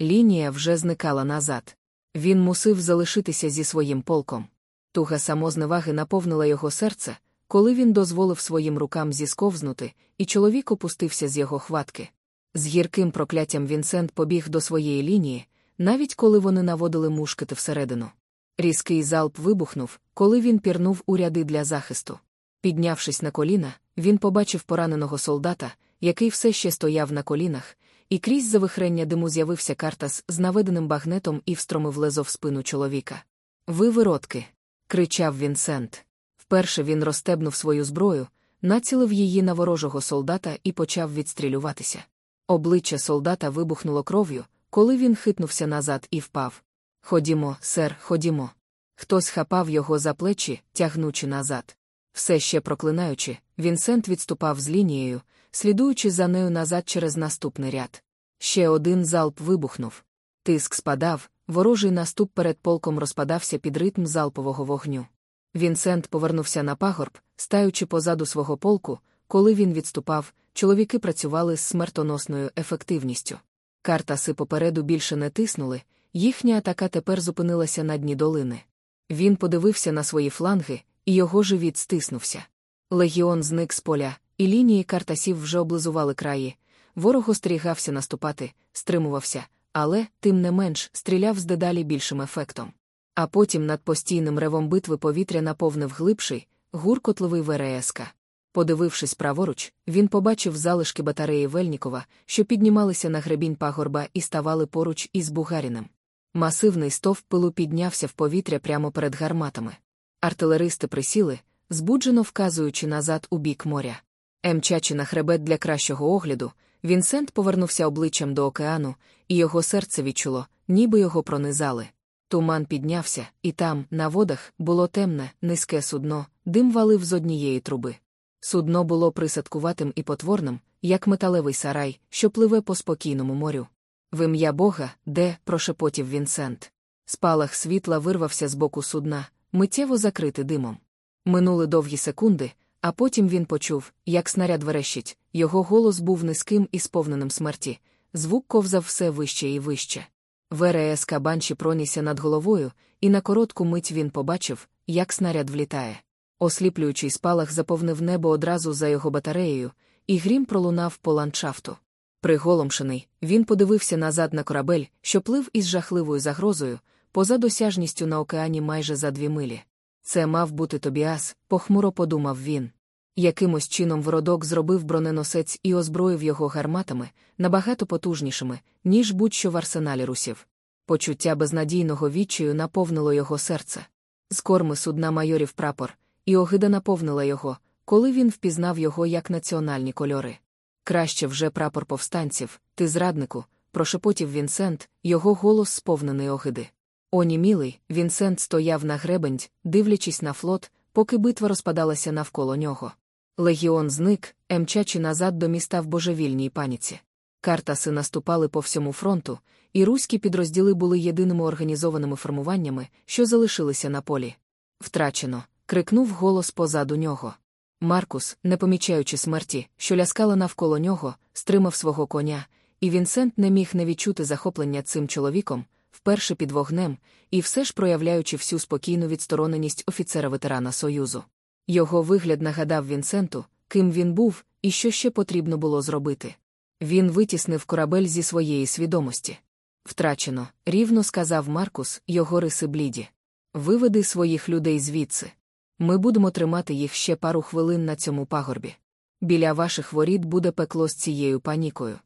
Лінія вже зникала назад. Він мусив залишитися зі своїм полком. Туга самозневаги наповнила його серце, коли він дозволив своїм рукам зісковзнути, і чоловік опустився з його хватки. З гірким прокляттям Вінсент побіг до своєї лінії, навіть коли вони наводили мушкети всередину. Різкий залп вибухнув, коли він пірнув у ряди для захисту. Піднявшись на коліна, він побачив пораненого солдата, який все ще стояв на колінах, і крізь завихрення диму з'явився картас з наведеним багнетом і встромив лезо в спину чоловіка. Ви виродки. кричав Вінсент. Вперше він розстебнув свою зброю, націлив її на ворожого солдата і почав відстрілюватися. Обличчя солдата вибухнуло кров'ю, коли він хитнувся назад і впав. Ходімо, сер, ходімо. Хтось хапав його за плечі, тягнучи назад. Все ще проклинаючи, Вінсент відступав з лінією, слідуючи за нею назад через наступний ряд. Ще один залп вибухнув. Тиск спадав, ворожий наступ перед полком розпадався під ритм залпового вогню. Вінсент повернувся на пагорб, стаючи позаду свого полку, коли він відступав, чоловіки працювали з смертоносною ефективністю. Картаси попереду більше не тиснули, їхня атака тепер зупинилася на дні долини. Він подивився на свої фланги, і його живіт стиснувся. Легіон зник з поля, і лінії картасів вже облизували краї. Ворог остерігався наступати, стримувався, але, тим не менш, стріляв з дедалі більшим ефектом. А потім над постійним ревом битви повітря наповнив глибший, гуркотливий ВРСК. Подивившись праворуч, він побачив залишки батареї Вельнікова, що піднімалися на гребінь пагорба і ставали поруч із Бугаріним. Масивний стовп пилу піднявся в повітря прямо перед гарматами. Артилеристи присіли, збуджено вказуючи назад у бік моря. Емчачи на хребет для кращого огляду, Вінсент повернувся обличчям до океану, і його серце відчуло, ніби його пронизали. Туман піднявся, і там, на водах, було темне, низьке судно, дим валив з однієї труби. Судно було присадкуватим і потворним, як металевий сарай, що пливе по спокійному морю. В ім'я Бога, де, прошепотів Вінсент. Спалах світла вирвався з боку судна, миттєво закритий димом. Минули довгі секунди, а потім він почув, як снаряд верещить, його голос був низьким і сповненим смерті. Звук ковзав все вище і вище. ВРС Кабанчі пронісся над головою, і на коротку мить він побачив, як снаряд влітає. Осліплюючий спалах заповнив небо одразу за його батареєю, і грім пролунав по ландшафту. Приголомшений, він подивився назад на корабель, що плив із жахливою загрозою, поза досяжністю на океані майже за дві милі. Це мав бути Тобіас, похмуро подумав він. Якимось чином вородок зробив броненосець і озброїв його гарматами, набагато потужнішими, ніж будь-що в арсеналі русів. Почуття безнадійного відчаю наповнило його серце. З корми судна майорів прапор, і огида наповнила його, коли він впізнав його як національні кольори. Краще вже прапор повстанців, ти зраднику, прошепотів Вінсент, його голос сповнений огиди. Онімілий, Вінсент стояв на гребень, дивлячись на флот, поки битва розпадалася навколо нього. Легіон зник, емчачи назад до міста в божевільній паніці. Картаси наступали по всьому фронту, і руські підрозділи були єдиними організованими формуваннями, що залишилися на полі. Втрачено, крикнув голос позаду нього. Маркус, не помічаючи смерті, що ляскала навколо нього, стримав свого коня, і Вінсент не міг не відчути захоплення цим чоловіком, вперше під вогнем, і все ж проявляючи всю спокійну відстороненість офіцера ветерана Союзу. Його вигляд нагадав Вінсенту, ким він був і що ще потрібно було зробити. Він витіснив корабель зі своєї свідомості. Втрачено, рівно сказав Маркус, його риси бліді. Виведи своїх людей звідси. Ми будемо тримати їх ще пару хвилин на цьому пагорбі. Біля ваших воріт буде пекло з цією панікою.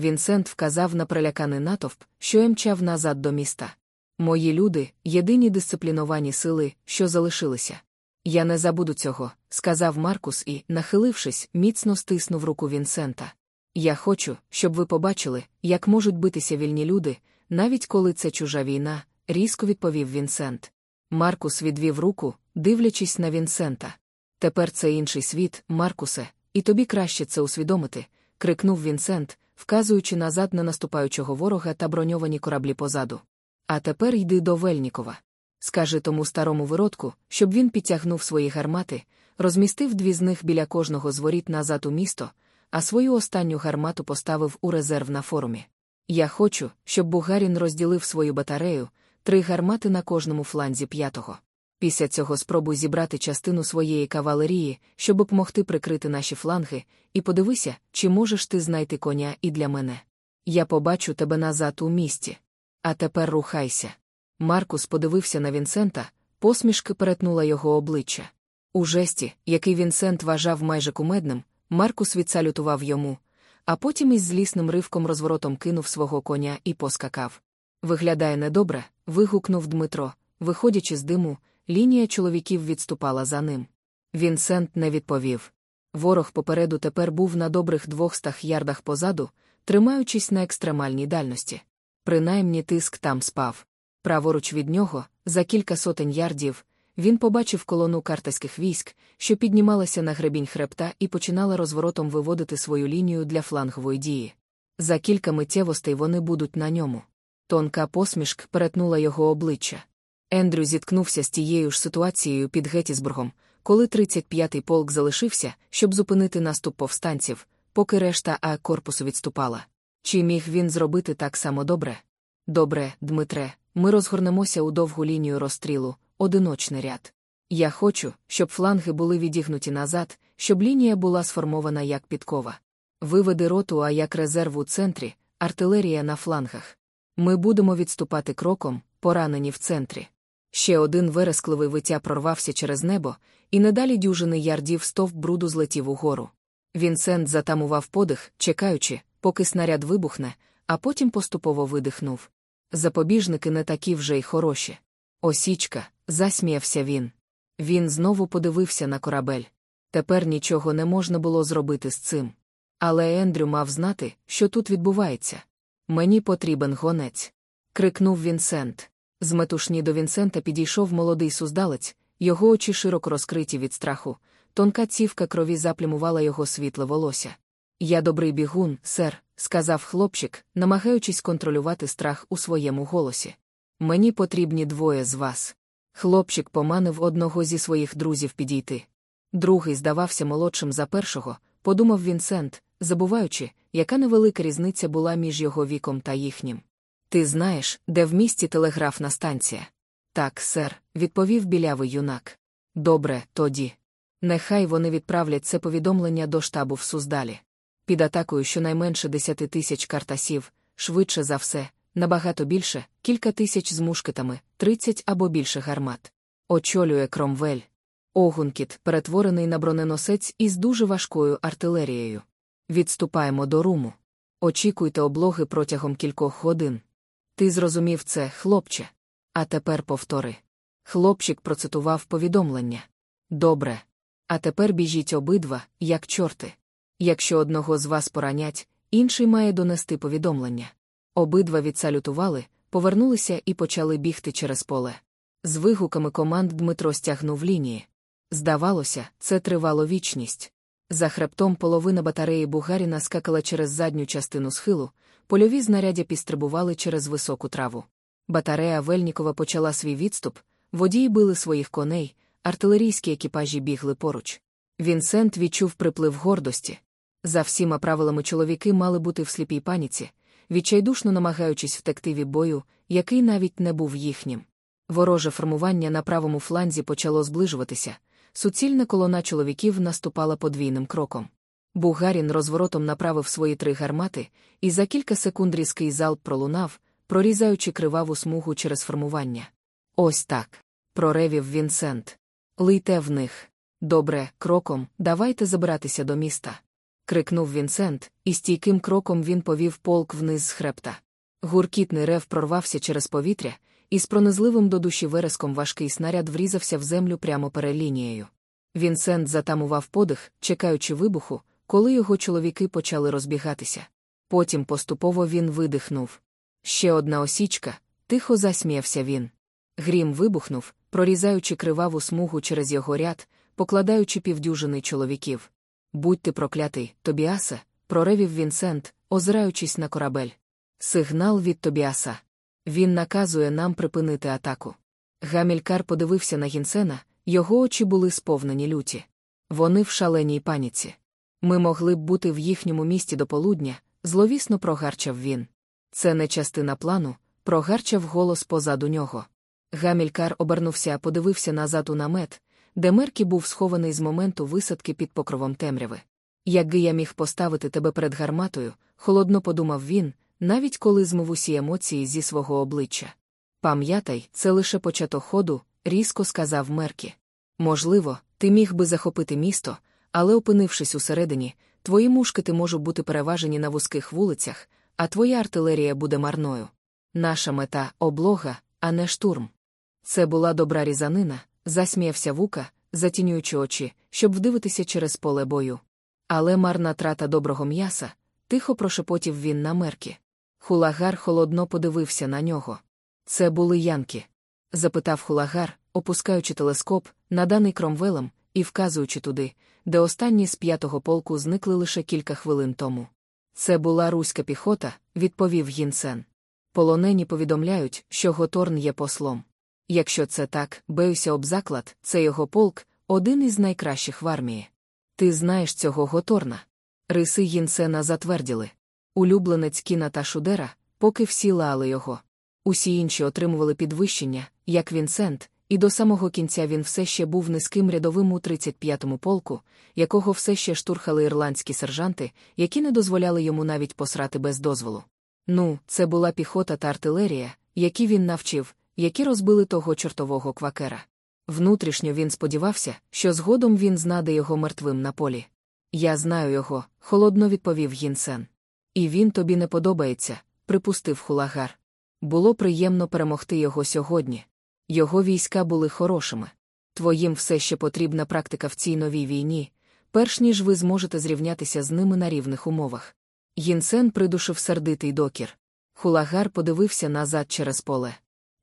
Вінсент вказав на приляканий натовп, що мчав назад до міста. Мої люди єдині дисципліновані сили, що залишилися. Я не забуду цього, сказав Маркус і, нахилившись, міцно стиснув руку Вінсента. Я хочу, щоб ви побачили, як можуть битися вільні люди, навіть коли це чужа війна, різко відповів Вінсент. Маркус відвів руку, дивлячись на Вінсента. Тепер це інший світ, Маркусе, і тобі краще це усвідомити, крикнув Вінсент, вказуючи назад на наступаючого ворога та броньовані кораблі позаду. А тепер йди до Вельнікова. Скажи тому старому виродку, щоб він підтягнув свої гармати, розмістив дві з них біля кожного з воріт назад у місто, а свою останню гармату поставив у резерв на форумі. Я хочу, щоб Бугарін розділив свою батарею, три гармати на кожному фланзі п'ятого. Після цього спробуй зібрати частину своєї кавалерії, щоб допомогти прикрити наші фланги, і подивися, чи можеш ти знайти коня і для мене. Я побачу тебе назад у місті. А тепер рухайся. Маркус подивився на Вінсента, посмішки перетнула його обличчя. У жесті, який Вінсент вважав майже кумедним, Маркус відсалютував йому, а потім із злісним ривком розворотом кинув свого коня і поскакав. Виглядає недобре, вигукнув Дмитро, виходячи з диму, лінія чоловіків відступала за ним. Вінсент не відповів. Ворог попереду тепер був на добрих двохстах ярдах позаду, тримаючись на екстремальній дальності. Принаймні тиск там спав. Праворуч від нього, за кілька сотень ярдів, він побачив колону картаських військ, що піднімалася на гребінь хребта і починала розворотом виводити свою лінію для флангової дії. За кілька миттєвостей вони будуть на ньому. Тонка посмішк перетнула його обличчя. Ендрю зіткнувся з тією ж ситуацією під Геттісбургом, коли 35-й полк залишився, щоб зупинити наступ повстанців, поки решта А корпусу відступала. Чи міг він зробити так само добре? Добре, Дмитре, ми розгорнемося у довгу лінію розстрілу, одиночний ряд. Я хочу, щоб фланги були відігнуті назад, щоб лінія була сформована як підкова. Виведи роту, а як резерв у центрі, артилерія на флангах. Ми будемо відступати кроком, поранені в центрі. Ще один верескливий виття прорвався через небо, і недалі дюжини ярдів стовп бруду злетів угору. Вінсент затамував подих, чекаючи, поки снаряд вибухне, а потім поступово видихнув. Запобіжники не такі вже й хороші. Осічка, засміявся він. Він знову подивився на корабель. Тепер нічого не можна було зробити з цим. Але Ендрю мав знати, що тут відбувається. Мені потрібен гонець. крикнув Вінсент. З метушні до Вінсента підійшов молодий суздалець, його очі широко розкриті від страху, тонка цівка крові заплямувала його світле волосся. Я добрий бігун, сер, сказав хлопчик, намагаючись контролювати страх у своєму голосі. Мені потрібні двоє з вас. Хлопчик поманив одного зі своїх друзів підійти. Другий здавався молодшим за першого, подумав Вінсент, забуваючи, яка невелика різниця була між його віком та їхнім. Ти знаєш, де в місті телеграфна станція? Так, сер, відповів білявий юнак. Добре, тоді. Нехай вони відправлять це повідомлення до штабу в Суздалі. Під атакою щонайменше десяти тисяч картасів, швидше за все, набагато більше, кілька тисяч з мушкетами, тридцять або більше гармат. Очолює Кромвель. Огункіт, перетворений на броненосець із дуже важкою артилерією. Відступаємо до руму. Очікуйте облоги протягом кількох годин. Ти зрозумів це, хлопче. А тепер повтори. Хлопчик процитував повідомлення. Добре. А тепер біжіть обидва, як чорти. Якщо одного з вас поранять, інший має донести повідомлення. Обидва відсалютували, повернулися і почали бігти через поле. З вигуками команд Дмитро стягнув лінії. Здавалося, це тривало вічність. За хребтом половина батареї Бугаріна скакала через задню частину схилу, польові знаряддя підстрибували через високу траву. Батарея Вельнікова почала свій відступ, водії били своїх коней, артилерійські екіпажі бігли поруч. Вінсент відчув приплив гордості. За всіма правилами чоловіки мали бути в сліпій паніці, відчайдушно намагаючись втекти від бою, який навіть не був їхнім. Вороже формування на правому фланзі почало зближуватися, суцільна колона чоловіків наступала подвійним кроком. Бугарін розворотом направив свої три гармати, і за кілька секунд різкий залп пролунав, прорізаючи криваву смугу через формування. Ось так. проревів Вінсент. Лийте в них. Добре, кроком, давайте забиратися до міста. крикнув Вінсент, і стійким кроком він повів полк вниз з хребта. Гуркітний рев прорвався через повітря, і з пронизливим до душі вереском важкий снаряд врізався в землю прямо перед лінією. Вінсент затамував подих, чекаючи вибуху, коли його чоловіки почали розбігатися. Потім поступово він видихнув. Ще одна осічка, тихо засміявся він. Грім вибухнув, прорізаючи криваву смугу через його ряд, покладаючи півдюжини чоловіків. Будьте проклятий, Тобіасе, проревів Вінсент, озираючись на корабель. Сигнал від Тобіаса. Він наказує нам припинити атаку. Гамількар подивився на Гінсена, його очі були сповнені люті. Вони в шаленій паніці. Ми могли б бути в їхньому місті до полудня, зловісно прогарчав він. Це не частина плану, прогарчав голос позаду нього. Гамількар обернувся, подивився назад у намет, де Меркі був схований з моменту висадки під покровом темряви. Якби я міг поставити тебе перед гарматою, холодно подумав він, навіть коли змов усі емоції зі свого обличчя. Пам'ятай, це лише початок ходу, різко сказав Меркі. Можливо, ти міг би захопити місто, але, опинившись усередині, твої мушкети можуть бути переважені на вузьких вулицях, а твоя артилерія буде марною. Наша мета облога, а не штурм. Це була добра різанина, засміявся вука, затінюючи очі, щоб вдивитися через поле бою. Але марна трата доброго м'яса, тихо прошепотів він на меркі. Хулагар холодно подивився на нього. Це були янки? запитав хулагар, опускаючи телескоп, наданий кромвелем, і вказуючи туди, де останні з п'ятого полку зникли лише кілька хвилин тому. Це була руська піхота, відповів Гінсен. Полонені повідомляють, що Готорн є послом. Якщо це так, беюся об заклад, це його полк, один із найкращих в армії. Ти знаєш цього Готорна. Риси Гінсена затверділи. Улюбленець кіна та Шудера, поки всі лали його. Усі інші отримували підвищення, як Вінсент, і до самого кінця він все ще був низьким рядовим у 35-му полку, якого все ще штурхали ірландські сержанти, які не дозволяли йому навіть посрати без дозволу. Ну, це була піхота та артилерія, які він навчив, які розбили того чортового квакера. Внутрішньо він сподівався, що згодом він знаде його мертвим на полі. Я знаю його, холодно відповів Гінсен. І він тобі не подобається, припустив хулагар. Було приємно перемогти його сьогодні. Його війська були хорошими. Твоїм все ще потрібна практика в цій новій війні, перш ніж ви зможете зрівнятися з ними на рівних умовах. Гінсен придушив сердитий докір. Хулагар подивився назад через поле.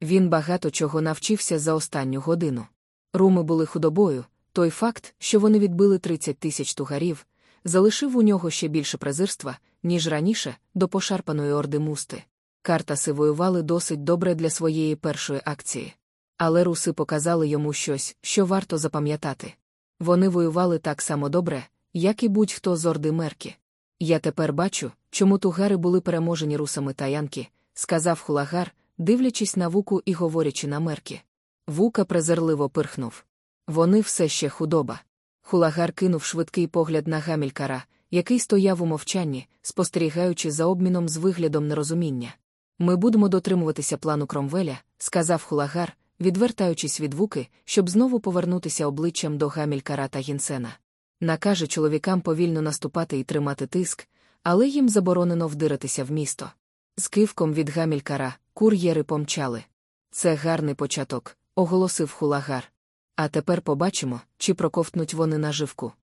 Він багато чого навчився за останню годину. Руми були худобою, той факт, що вони відбили 30 тисяч тугарів, залишив у нього ще більше презирства, ніж раніше, до пошарпаної орди мусти. Картаси воювали досить добре для своєї першої акції. Але руси показали йому щось, що варто запам'ятати. Вони воювали так само добре, як і будь-хто з орди Меркі. Я тепер бачу, чому тугари були переможені русами та янки, сказав хулагар, дивлячись на вуку і говорячи на меркі. Вука презирливо пирхнув. Вони все ще худоба. Хулагар кинув швидкий погляд на гамількара, який стояв у мовчанні, спостерігаючи за обміном з виглядом нерозуміння. Ми будемо дотримуватися плану Кромвеля, сказав хулагар, відвертаючись від вуки, щоб знову повернутися обличчям до гамількара та гінсена. Накаже чоловікам повільно наступати і тримати тиск, але їм заборонено вдиратися в місто. З кивком від гамількара кур'єри помчали. Це гарний початок, оголосив хулагар. А тепер побачимо, чи проковтнуть вони наживку.